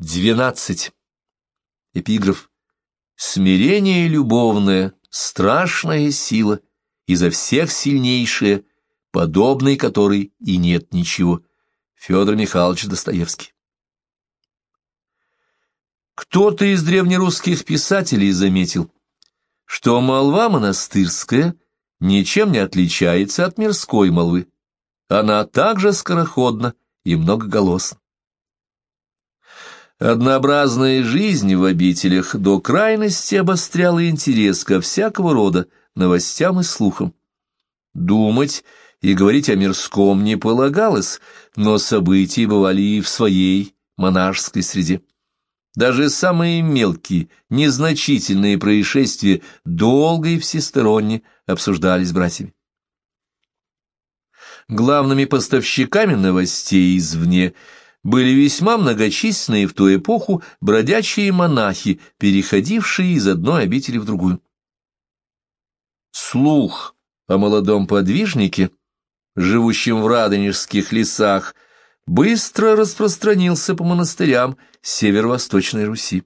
12. Эпиграф. Смирение любовное, страшная сила, изо всех сильнейшая, подобной которой и нет ничего. Федор Михайлович Достоевский. Кто-то из древнерусских писателей заметил, что молва монастырская ничем не отличается от мирской молвы. Она также скороходна и многоголосна. Однообразная жизнь в обителях до крайности обостряла интерес ко всякого рода новостям и слухам. Думать и говорить о мирском не полагалось, но события бывали и в своей монашеской среде. Даже самые мелкие, незначительные происшествия долго и всесторонне обсуждались братьями. Главными поставщиками новостей извне были весьма многочисленные в ту эпоху бродячие монахи, переходившие из одной обители в другую. Слух о молодом подвижнике, живущем в радонежских лесах, быстро распространился по монастырям северо-восточной Руси.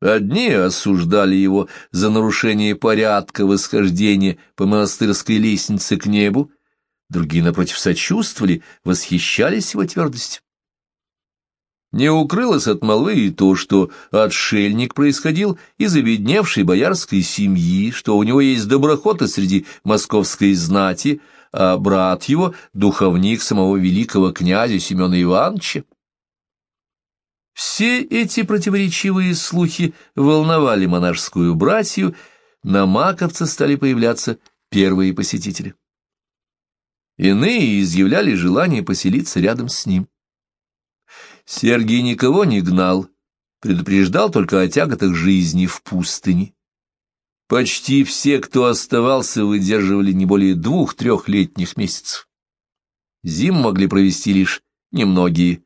Одни осуждали его за нарушение порядка восхождения по монастырской лестнице к небу, другие, напротив, сочувствовали, восхищались его твердостью. Не укрылось от молвы и то, что отшельник происходил из обедневшей боярской семьи, что у него есть доброхоты среди московской знати, а брат его — духовник самого великого князя Семена Ивановича. Все эти противоречивые слухи волновали монашескую братью, на маковце стали появляться первые посетители. Иные изъявляли желание поселиться рядом с ним. Сергий никого не гнал, предупреждал только о тяготах жизни в пустыне. Почти все, кто оставался, выдерживали не более двух-трехлетних месяцев. Зим могли провести лишь немногие.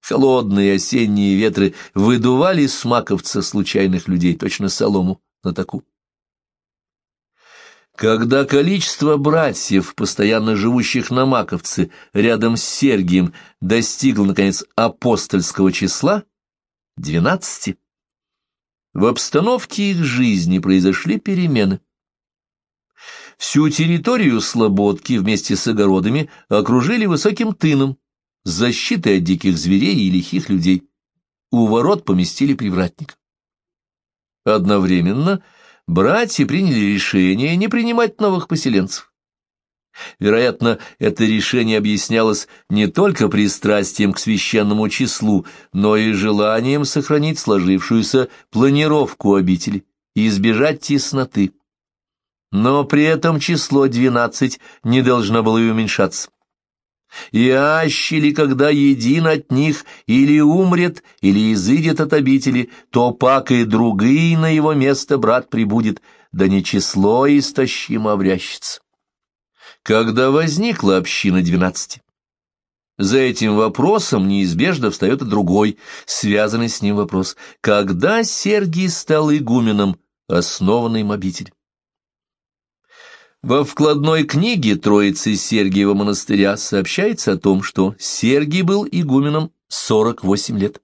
Холодные осенние ветры выдували маковца случайных людей, точно солому на таку. Когда количество братьев, постоянно живущих на Маковце, рядом с Сергием, достигло, наконец, апостольского числа, двенадцати, в обстановке их жизни произошли перемены. Всю территорию Слободки вместе с огородами окружили высоким тыном, с защитой от диких зверей и лихих людей. У ворот поместили привратник. Одновременно – братья приняли решение не принимать новых поселенцев. Вероятно, это решение объяснялось не только пристрастием к священному числу, но и желанием сохранить сложившуюся планировку обители и избежать тесноты. Но при этом число двенадцать не должно было и уменьшаться. И ащели, когда един от них или умрет, или изыдет от обители, то пак и другие на его место брат прибудет, да не число истощимо обрящется. Когда возникла община двенадцати? За этим вопросом неизбежно встает и другой, связанный с ним вопрос. Когда Сергий стал игуменом, основанной обитель? Во вкладной книге Троицы Сергиева монастыря сообщается о том, что Сергий был игуменом 48 лет.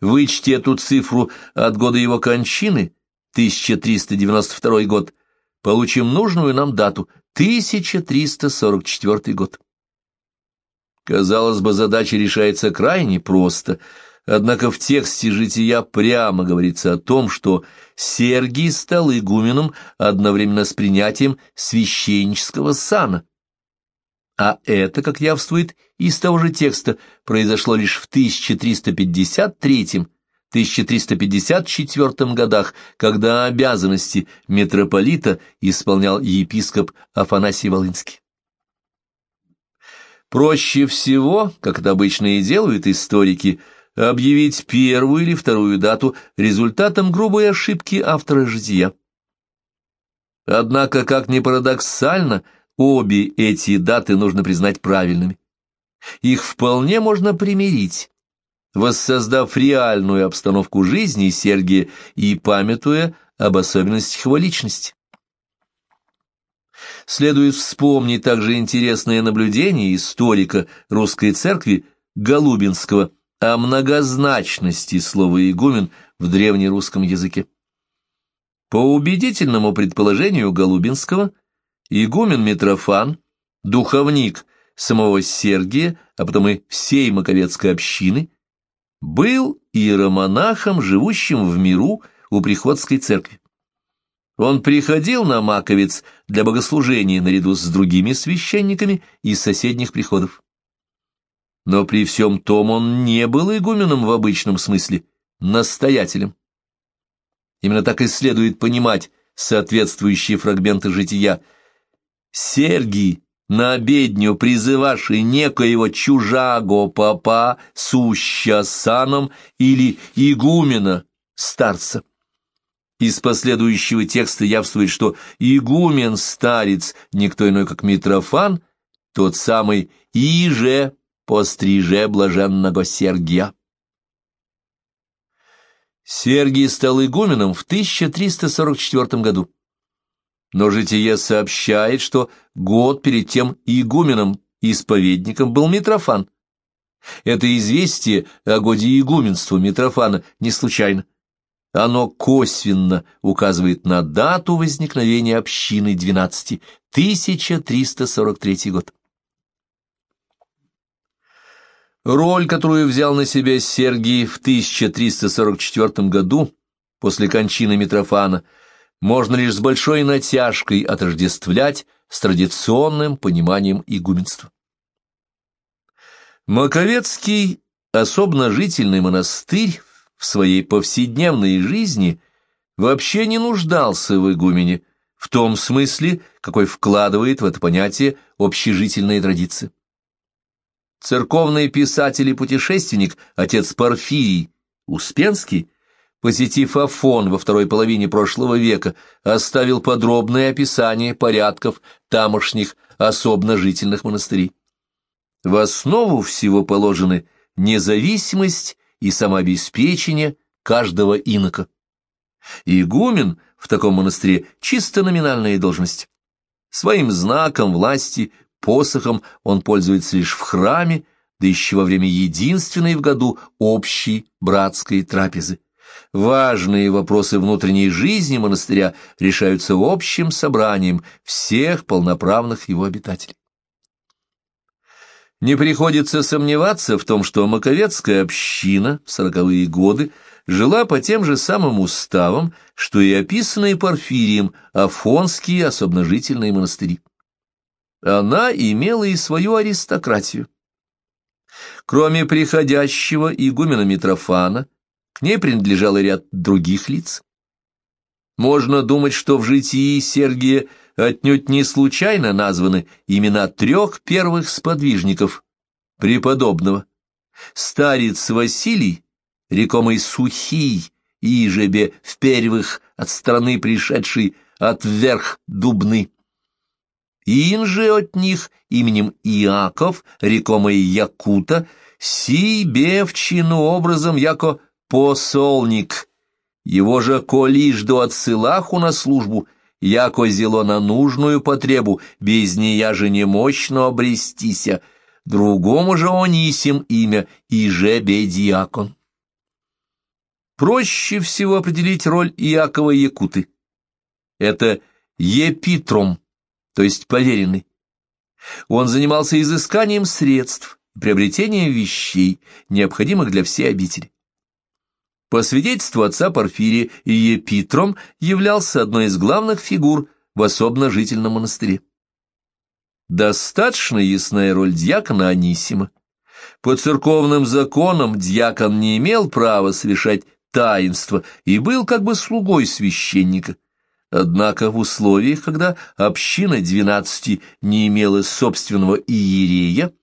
Вычти эту цифру от года его кончины, 1392 год, получим нужную нам дату, 1344 год. Казалось бы, задача решается крайне просто – Однако в тексте «Жития» прямо говорится о том, что Сергий стал игуменом одновременно с принятием священнического сана. А это, как явствует из того же текста, произошло лишь в 1353-1354 годах, когда обязанности митрополита исполнял епископ Афанасий Волынский. Проще всего, как это обычно и делают историки, объявить первую или вторую дату результатом грубой ошибки автора жития. Однако, как ни парадоксально, обе эти даты нужно признать правильными. Их вполне можно примирить, воссоздав реальную обстановку жизни Сергия и памятуя об особенностях его личности. Следует вспомнить также интересное наблюдение историка русской церкви Голубинского – о многозначности слова «игумен» в древнерусском языке. По убедительному предположению Голубинского, игумен Митрофан, духовник самого Сергия, а потом и всей Маковецкой общины, был иеромонахом, живущим в миру у Приходской церкви. Он приходил на Маковец для богослужения наряду с другими священниками из соседних приходов. Но при всем том он не был игуменом в обычном смысле, настоятелем. Именно так и следует понимать соответствующие фрагменты жития. Сергий, на обедню призывавший некоего чужаго папа, суща саном или игумена, старца. Из последующего текста явствует, что игумен-старец, никто иной, как Митрофан, тот самый Иже, постриже блаженного Сергия. Сергий стал игуменом в 1344 году. Но житие сообщает, что год перед тем игуменом-исповедником был Митрофан. Это известие о годе игуменства Митрофана не случайно. Оно косвенно указывает на дату возникновения общины 12, 1343 год. Роль, которую взял на себя Сергий в 1344 году, после кончины Митрофана, можно лишь с большой натяжкой отождествлять с традиционным пониманием игуменства. Маковецкий особенно жительный монастырь в своей повседневной жизни вообще не нуждался в игумене, в том смысле, какой вкладывает в это понятие общежительные традиции. Церковный писатель и путешественник, отец Порфирий Успенский, посетив Афон во второй половине прошлого века, оставил подробное описание порядков тамошних особно жительных монастырей. В основу всего положены независимость и самообеспечение каждого инока. Игумен в таком монастыре чисто номинальная должность. Своим знаком власти, посохом он пользуется лишь в храме, да еще во время единственной в году общей братской трапезы. Важные вопросы внутренней жизни монастыря решаются общим собранием всех полноправных его обитателей. Не приходится сомневаться в том, что Маковецкая община в сороковые годы жила по тем же самым уставам, что и описанные Порфирием афонские особножительные монастыри. Она имела и свою аристократию. Кроме приходящего игумена Митрофана, к ней принадлежал ряд других лиц. Можно думать, что в житии Сергия отнюдь не случайно названы имена трех первых сподвижников преподобного. Старец Василий, рекомый Сухий, и Ижебе в первых от страны пришедший отверх Дубны. Инже от них именем Иаков, рекомый Якута, сей бевчину образом яко посолник. Его же колишь до отсылаху на службу — яко зело на нужную потребу, без нея же не мощно обрестися, другому же Онисим имя, и же бедиакон. Проще всего определить роль Иакова Якуты. Это епитром, то есть поверенный. Он занимался изысканием средств, приобретением вещей, необходимых для всей обители. По свидетельству отца Порфирия, Епитром являлся одной из главных фигур в особно-жительном монастыре. Достаточно ясная роль дьякона Анисима. По церковным законам дьякон не имел права совершать таинство и был как бы слугой священника. Однако в условиях, когда община двенадцати не имела собственного иерея,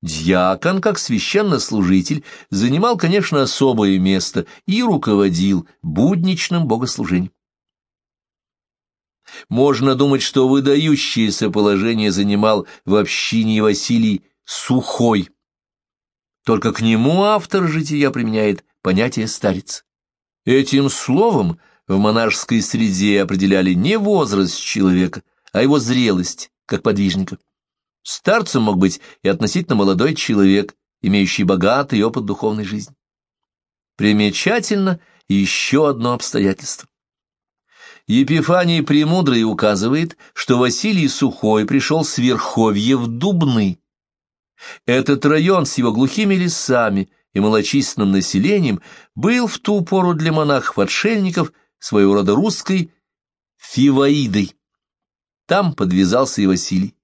Дьякон, как священнослужитель, занимал, конечно, особое место и руководил будничным богослужением. Можно думать, что выдающееся положение занимал в общине Василий Сухой. Только к нему автор жития применяет понятие «старец». Этим словом в монашеской среде определяли не возраст человека, а его зрелость, как подвижника. Старцем мог быть и относительно молодой человек, имеющий богатый опыт духовной жизни. Примечательно еще одно обстоятельство. Епифаний Премудрый указывает, что Василий Сухой пришел с Верховья в Дубны. Этот район с его глухими лесами и малочисленным населением был в ту пору для монахов-отшельников своего рода русской Фиваидой. Там подвязался и Василий.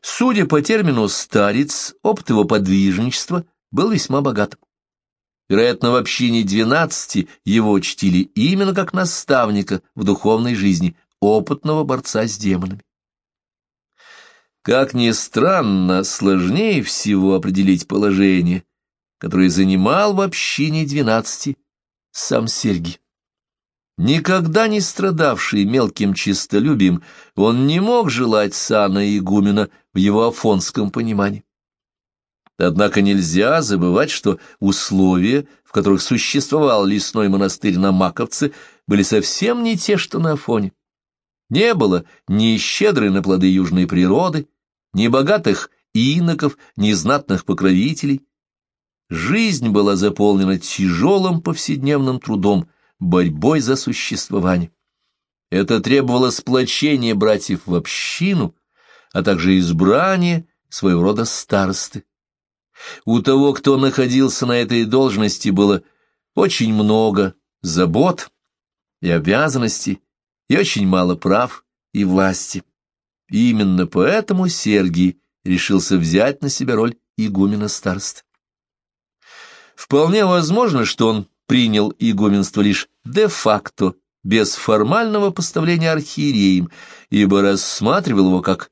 Судя по термину «старец», опыт его подвижничества был весьма богатым. Вероятно, в общине двенадцати его чтили именно как наставника в духовной жизни, опытного борца с демонами. Как ни странно, сложнее всего определить положение, которое занимал в общине двенадцати сам Сергий. Никогда не страдавший мелким честолюбием, он не мог желать сана игумена в его афонском понимании. Однако нельзя забывать, что условия, в которых существовал лесной монастырь на Маковце, были совсем не те, что на Афоне. Не было ни щедрой на плоды южной природы, ни богатых иноков, ни знатных покровителей. Жизнь была заполнена тяжелым повседневным трудом, борьбой за существование. Это требовало сплочения братьев в общину, а также избрания своего рода старосты. У того, кто находился на этой должности, было очень много забот и обязанностей, и очень мало прав и власти. И именно поэтому Сергий решился взять на себя роль игумена староста. Вполне возможно, что он принял игуменство лишь де-факто, без формального поставления архиереем, ибо рассматривал его как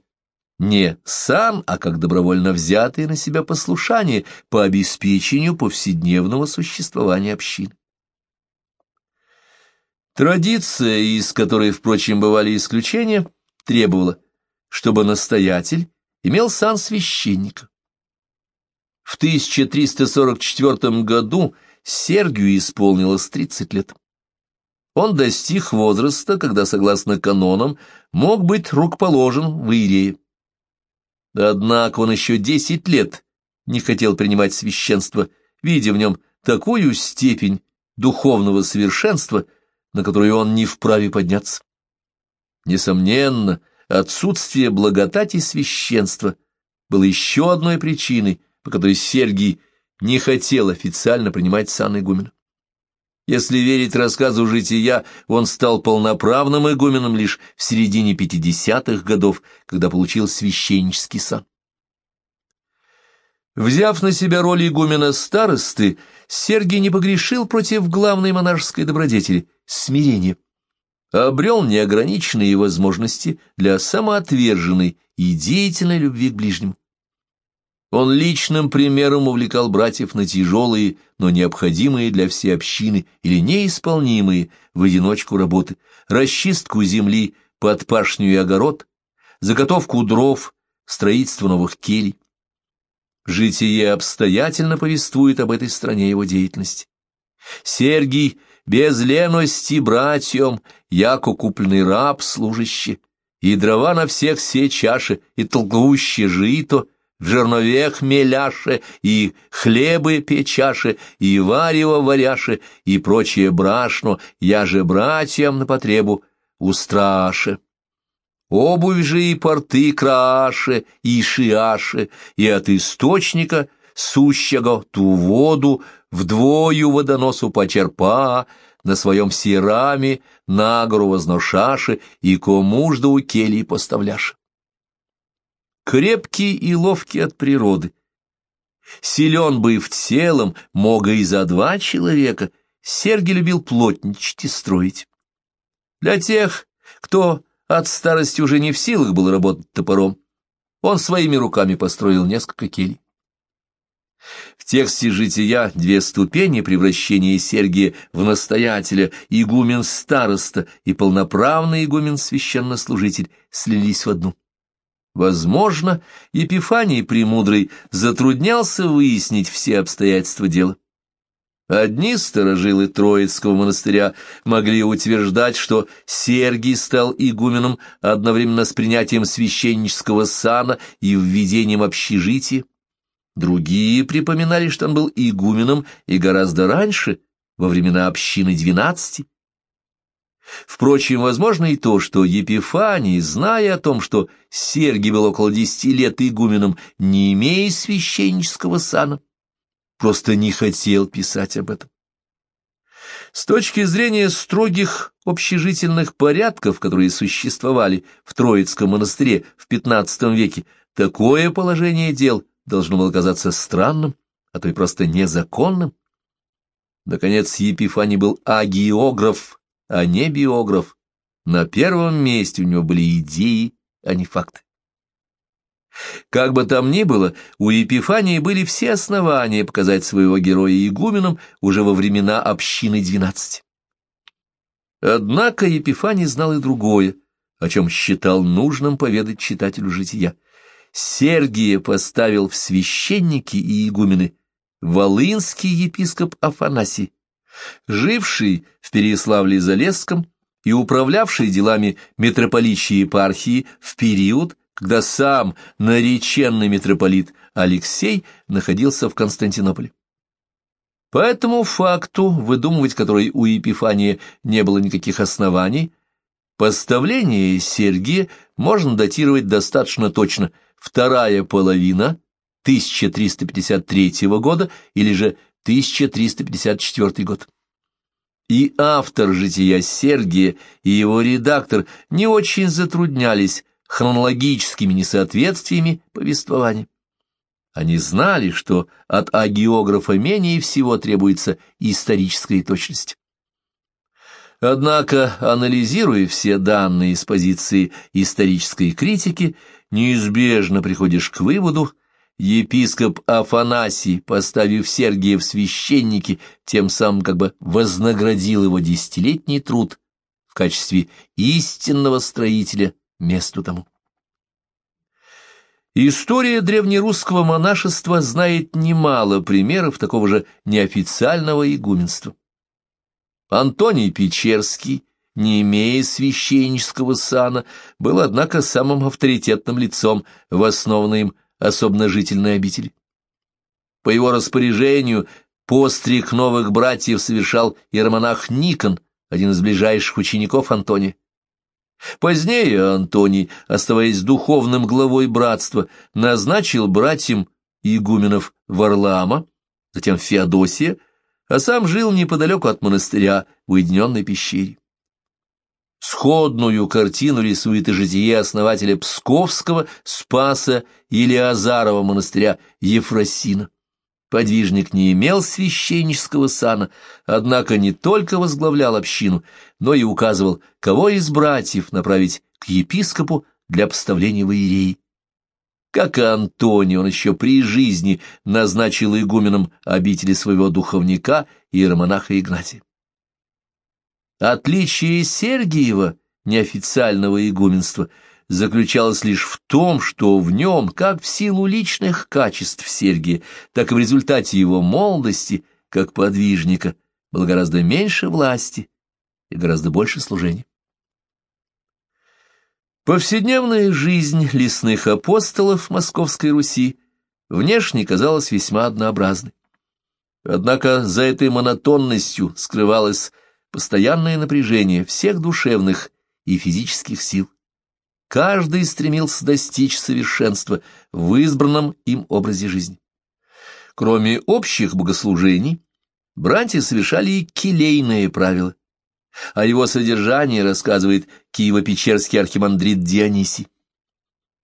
не сам, а как добровольно взятое на себя послушание по обеспечению повседневного существования общины. Традиция, из которой, впрочем, бывали исключения, требовала, чтобы настоятель имел сан священника. В 1344 году Сергию исполнилось 30 лет. Он достиг возраста, когда, согласно канонам, мог быть рукоположен в Иерее. Однако он еще десять лет не хотел принимать священство, видя в нем такую степень духовного совершенства, на которую он не вправе подняться. Несомненно, отсутствие благодати священства было еще одной причиной, по которой Сергий не хотел официально принимать сан игумена. Если верить рассказу жития, он стал полноправным игуменом лишь в середине пятидесятых годов, когда получил священнический сан. Взяв на себя роль игумена старосты, Сергий не погрешил против главной монашеской добродетели — смирения. Обрел неограниченные возможности для самоотверженной и деятельной любви к ближнему. Он личным примером увлекал братьев на тяжелые, но необходимые для всей общины или неисполнимые в одиночку работы, расчистку земли под пашню и огород, заготовку дров, строительство новых келей. Житие обстоятельно повествует об этой стране его деятельности. Сергий без лености братьям, яко купленный раб служащий, и дрова на всех все чаши, и толкуще жито — в жернове хмеляше, и хлебы печаше, и варево варяше, и прочее брашно, я же братьям на потребу устраше. Обувь же и порты краше, и шиаше, и от источника сущего ту воду вдвою водоносу почерпа, на своем сираме на гору возношаши, и кому жду келий поставляши крепкий и ловкий от природы. Силен бы и в целом, мога и за два человека, Сергий любил плотничать и строить. Для тех, кто от старости уже не в силах был работать топором, он своими руками построил несколько келей. В тексте «Жития» две ступени превращения Сергия в настоятеля, игумен-староста и полноправный игумен-священнослужитель слились в одну. Возможно, Епифаний Премудрый затруднялся выяснить все обстоятельства дела. Одни сторожилы Троицкого монастыря могли утверждать, что Сергий стал игуменом одновременно с принятием священнического сана и введением общежития. Другие припоминали, что он был игуменом и гораздо раньше, во времена общины двенадцати. Впрочем, возможно и то, что Епифаний, зная о том, что Сергий был около десяти лет игуменом, не имея священнического сана, просто не хотел писать об этом. С точки зрения строгих общежительных порядков, которые существовали в Троицком монастыре в XV веке, такое положение дел должно было казаться странным, а то и просто незаконным. Наконец, Епифаний был агиограф, а не биограф. На первом месте у него были идеи, а не факты. Как бы там ни было, у Епифании были все основания показать своего героя игуменом уже во времена общины двенадцати. Однако Епифаний знал и другое, о чем считал нужным поведать читателю жития. Сергия поставил в священники и игумены волынский епископ Афанасий, живший в Переяславле-Залесском и управлявший делами митрополичьей епархии в период, когда сам нареченный митрополит Алексей находился в Константинополе. По этому факту, выдумывать который у Епифания не было никаких оснований, поставление Сергия можно датировать достаточно точно вторая половина 1353 года или же 1354 год. И автор «Жития Сергия» и его редактор не очень затруднялись хронологическими несоответствиями повествования. Они знали, что от агиографа менее всего требуется историческая точность. Однако, анализируя все данные с позиции исторической критики, неизбежно приходишь к выводу, епископ Афанасий, поставив Сергия в священники, тем самым как бы вознаградил его десятилетний труд в качестве истинного строителя месту тому. История древнерусского монашества знает немало примеров такого же неофициального игуменства. Антоний Печерский, не имея священнического сана, был, однако, самым авторитетным лицом в основанной им особножительной обители. По его распоряжению постриг новых братьев совершал иеромонах Никон, один из ближайших учеников Антония. Позднее Антоний, оставаясь духовным главой братства, назначил братьям игуменов Варлаама, затем Феодосия, а сам жил неподалеку от монастыря в уединенной пещере. Сходную картину рисует и житие основателя Псковского Спаса Илиазарова монастыря Ефросина. Подвижник не имел священнического сана, однако не только возглавлял общину, но и указывал, кого из братьев направить к епископу для поставления в иереи. Как и Антоний, он еще при жизни назначил игуменом обители своего духовника иеромонаха Игнатия. Отличие Сергиева, неофициального игуменства, заключалось лишь в том, что в нем, как в силу личных качеств Сергия, так и в результате его молодости, как подвижника, было гораздо меньше власти и гораздо больше служения. Повседневная жизнь лесных апостолов Московской Руси внешне казалась весьма однообразной. Однако за этой монотонностью скрывалось постоянное напряжение всех душевных и физических сил. Каждый стремился достичь совершенства в избранном им образе жизни. Кроме общих богослужений, братья совершали и келейные правила. О его содержании рассказывает Киево-Печерский архимандрит Дионисий.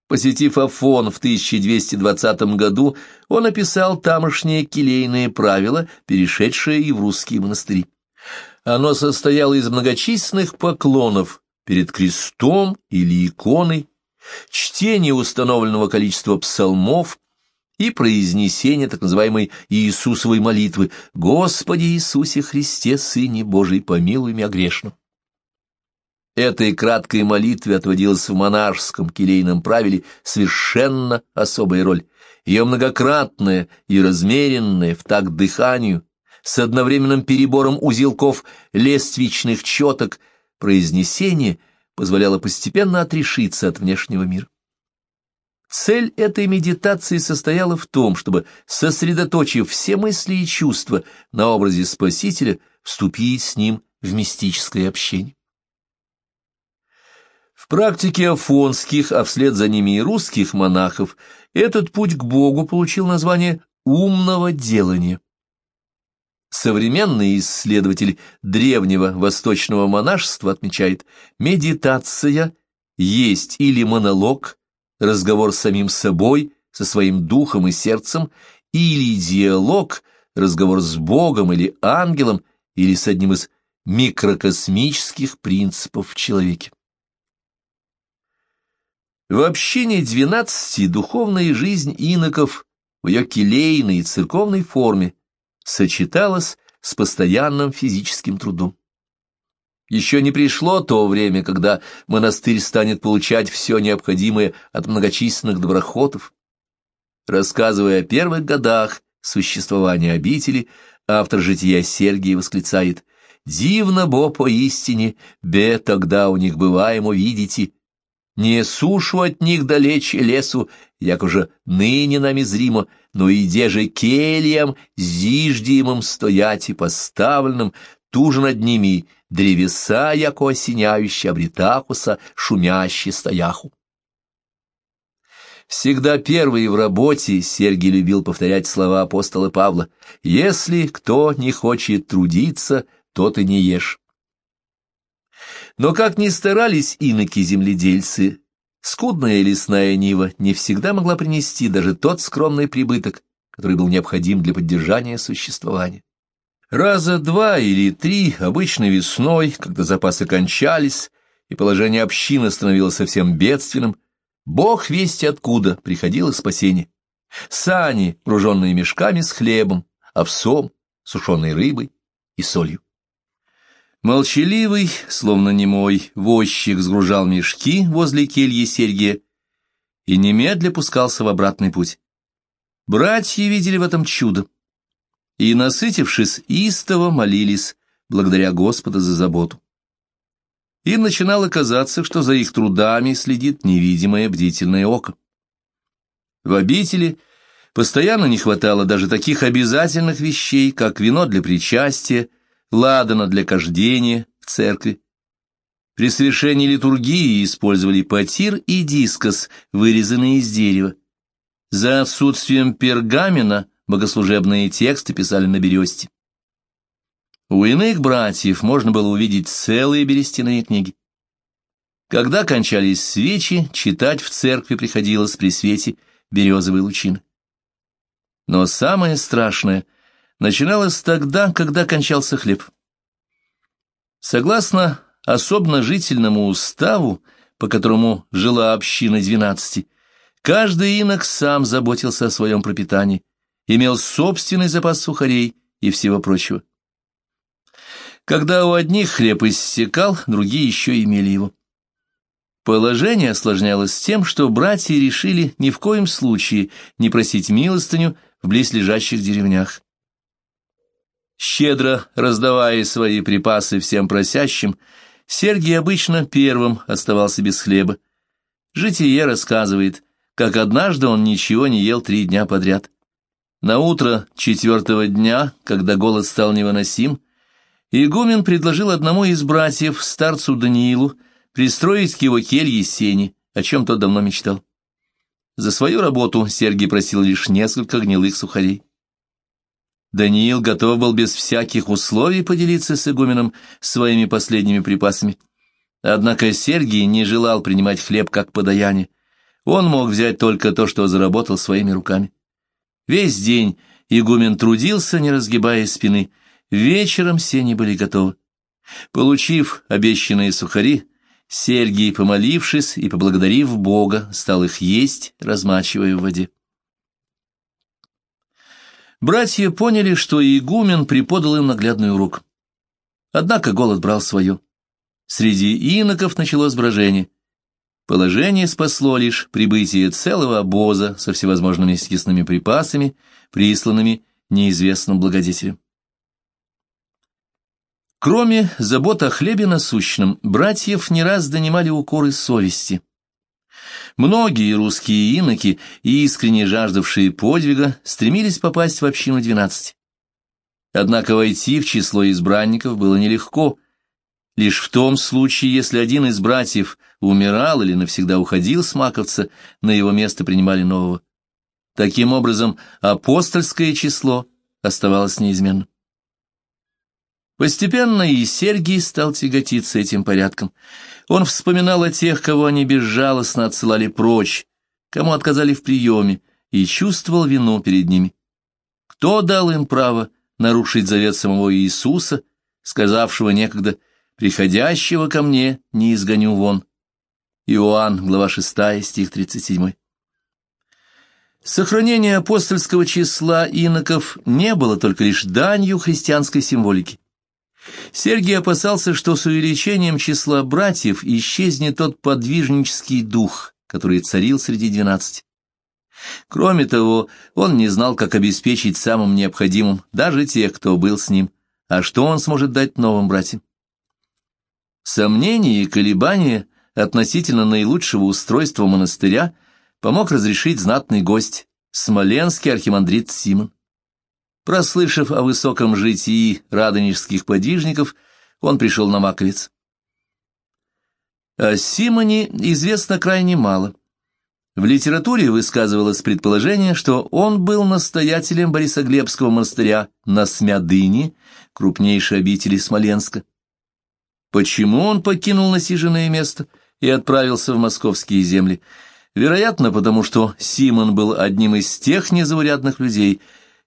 Посетив Афон в 1220 году, он описал тамошние келейные правила, перешедшие и в русские монастыри. Оно состояло из многочисленных поклонов перед крестом или иконой, чтения установленного количества псалмов и произнесения так называемой Иисусовой молитвы «Господи Иисусе Христе, Сыне Божий, помилуй меня грешно». Этой краткой молитве отводилась в монашеском келейном правиле совершенно особая роль. Ее многократная и размеренная в такт дыханию с одновременным перебором узелков лествичных четок, произнесение позволяло постепенно отрешиться от внешнего мира. Цель этой медитации состояла в том, чтобы, сосредоточив все мысли и чувства на образе Спасителя, вступить с ним в мистическое общение. В практике афонских, а вслед за ними и русских монахов, этот путь к Богу получил название «умного делания». Современный исследователь древнего восточного монашества отмечает, медитация есть или монолог, разговор с самим собой, со своим духом и сердцем, или диалог, разговор с Богом или ангелом, или с одним из микрокосмических принципов в человеке. В общине двенадцати духовная жизнь иноков в ее келейной и церковной форме сочеталась с постоянным физическим трудом. Еще не пришло то время, когда монастырь станет получать все необходимое от многочисленных доброхотов. Рассказывая о первых годах существования обители, автор жития Сергия восклицает «Дивно бо поистине, бе тогда у них бываемо видите, не сушу от них далече лесу, як уже ныне нами зримо, но и же кельям зиждиемым стоять и поставленным, туже над ними древеса, яко осеняющие обретакуса, шумящие стояху. Всегда первый в работе Сергий любил повторять слова апостола Павла «Если кто не хочет трудиться, тот и не ешь». Но как ни старались иноки-земледельцы, скудная лесная нива не всегда могла принести даже тот скромный прибыток, который был необходим для поддержания существования. Раза два или три, обычно весной, когда запасы кончались, и положение общины становилось совсем бедственным, Бог весть откуда приходило спасение. Сани, груженные мешками с хлебом, овсом, сушеной рыбой и солью. Молчаливый, словно немой, возчик сгружал мешки возле кельи Сергия и немедля пускался в обратный путь. Братья видели в этом чудо и, насытившись, истово молились, благодаря Господа за заботу. Им начинало казаться, что за их трудами следит невидимое бдительное око. В обители постоянно не хватало даже таких обязательных вещей, как вино для причастия, ладана для кождения в церкви. При совершении литургии использовали потир и дискос, вырезанные из дерева. За отсутствием пергамена богослужебные тексты писали на бересте. У иных братьев можно было увидеть целые берестяные книги. Когда кончались свечи, читать в церкви приходилось при свете березовой лучины. Но самое страшное начиналось тогда, когда кончался хлеб. Согласно особенно жительному уставу, по которому жила община двенадцати, каждый инок сам заботился о своем пропитании, имел собственный запас сухарей и всего прочего. Когда у одних хлеб иссякал, другие еще имели его. Положение осложнялось тем, что братья решили ни в коем случае не просить милостыню в близлежащих деревнях. Щедро раздавая свои припасы всем просящим, Сергий обычно первым оставался без хлеба. Житие рассказывает, как однажды он ничего не ел три дня подряд. На утро четвертого дня, когда голод стал невыносим, игумен предложил одному из братьев, старцу Даниилу, пристроить к его келье сени, о чем тот давно мечтал. За свою работу Сергий просил лишь несколько гнилых сухарей. Даниил готов был без всяких условий поделиться с игуменом своими последними припасами. Однако Сергий не желал принимать хлеб как подаяние. Он мог взять только то, что заработал своими руками. Весь день игумен трудился, не разгибая спины. Вечером сени были готовы. Получив обещанные сухари, Сергий, помолившись и поблагодарив Бога, стал их есть, размачивая в воде. Братья поняли, что игумен преподал им наглядный урок. Однако голод брал свое. Среди иноков началось брожение. Положение спасло лишь прибытие целого обоза со всевозможными съестными припасами, присланными неизвестным благодетелем. Кроме забот о хлебе насущном, братьев не раз донимали укоры совести. Многие русские иноки, искренне жаждавшие подвига, стремились попасть в общину двенадцати. Однако войти в число избранников было нелегко. Лишь в том случае, если один из братьев умирал или навсегда уходил с Маковца, на его место принимали нового. Таким образом, апостольское число оставалось неизменным. Постепенно и Сергий стал тяготиться этим порядком. Он вспоминал о тех, кого они безжалостно отсылали прочь, кому отказали в приеме, и чувствовал вину перед ними. Кто дал им право нарушить завет самого Иисуса, сказавшего некогда «приходящего ко мне не изгоню вон». Иоанн, глава 6, стих 37. Сохранение апостольского числа иноков не было только лишь данью христианской символики. Сергий опасался, что с увеличением числа братьев исчезнет тот подвижнический дух, который царил среди двенадцати. Кроме того, он не знал, как обеспечить самым необходимым даже тех, кто был с ним, а что он сможет дать новым братьям. Сомнения и колебания относительно наилучшего устройства монастыря помог разрешить знатный гость, смоленский архимандрит Симон. Прослышав о высоком житии радонежских подвижников, он пришел на Маковец. О Симоне известно крайне мало. В литературе высказывалось предположение, что он был настоятелем Борисоглебского монастыря на Смядыне, крупнейшей обители Смоленска. Почему он покинул насиженное место и отправился в московские земли? Вероятно, потому что Симон был одним из тех незаурядных людей,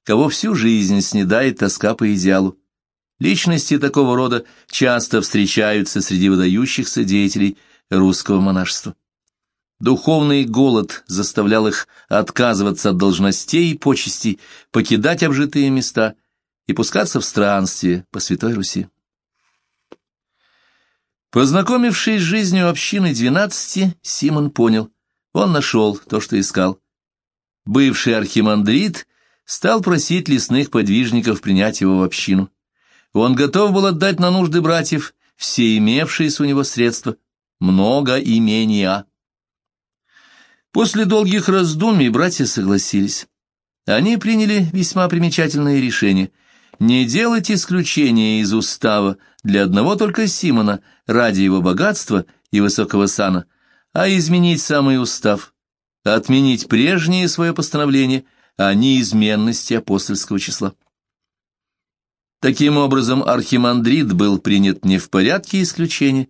кого всю жизнь снедает тоска по идеалу. Личности такого рода часто встречаются среди выдающихся деятелей русского монашества. Духовный голод заставлял их отказываться от должностей и почестей, покидать обжитые места и пускаться в странствие по Святой Руси. Познакомившись с жизнью общины двенадцати, Симон понял, он нашел то, что искал. Бывший архимандрит стал просить лесных подвижников принять его в общину. Он готов был отдать на нужды братьев все имевшиеся у него средства, много имения. После долгих раздумий братья согласились. Они приняли весьма примечательное решение не делать исключения из устава для одного только Симона ради его богатства и высокого сана, а изменить самый устав, отменить прежнее свое постановление о неизменности апостольского числа. Таким образом, архимандрит был принят не в порядке исключения,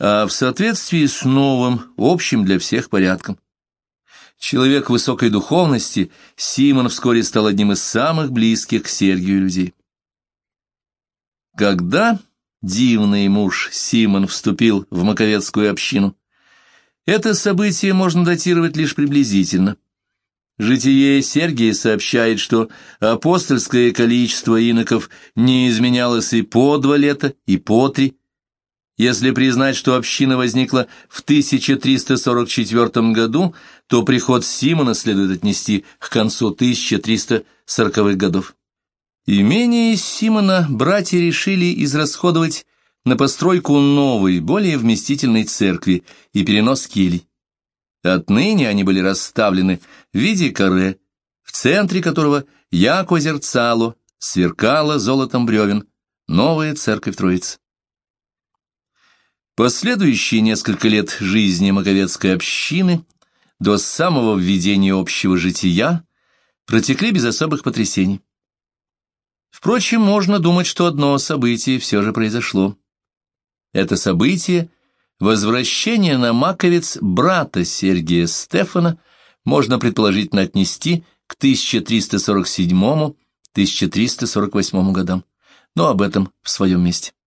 а в соответствии с новым, общим для всех порядком. Человек высокой духовности, Симон вскоре стал одним из самых близких к Сергию людей. Когда дивный муж Симон вступил в Маковецкую общину, это событие можно датировать лишь приблизительно. Житие Сергия сообщает, что апостольское количество иноков не изменялось и по два лета, и по три, если признать, что община возникла в 1344 году, то приход Симона следует отнести к концу 1340-х годов. Имение Симона братья решили израсходовать на постройку новой, более вместительной церкви и перенос келий. Отныне они были расставлены в виде каре, в центре которого, яко зерцало, сверкало золотом бревен, новая церковь Троицы. Последующие несколько лет жизни Маковецкой общины до самого введения общего жития протекли без особых потрясений. Впрочем, можно думать, что одно событие все же произошло. Это событие — возвращение на Маковец брата Сергия Стефана можно предположительно отнести к 1347-1348 годам, но об этом в своем месте.